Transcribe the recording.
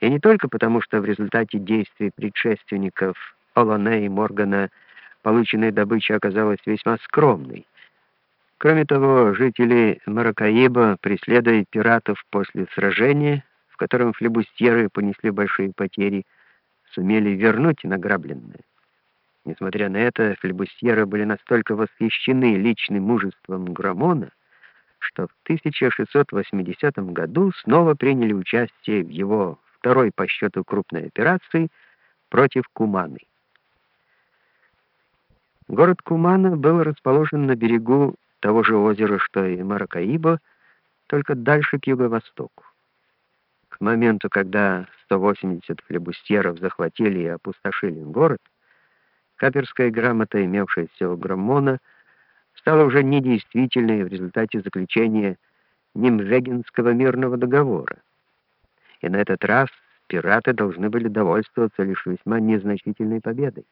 И не только потому, что в результате действий предшественников Олоне и Моргана полученная добыча оказалась весьма скромной. Кроме того, жители Маракаиба, преследуя пиратов после сражения, в котором флебустьеры понесли большие потери, сумели вернуть награбленное. Несмотря на это, флебустьеры были настолько восхищены личным мужеством Грамона, что в 1680 году снова приняли участие в его второй по счету крупной операции против Куманы. Город Кумана был расположен на берегу того же озера, что и Маракаибо, только дальше к юго-востоку. К моменту, когда 180 флебустьеров захватили и опустошили город, Каперская грамота, имевшаяся у Граммона, стала уже недействительной в результате заключения Нимвегенского мирного договора. И на этот раз пираты должны были довольствоваться лишь весьма незначительной победой.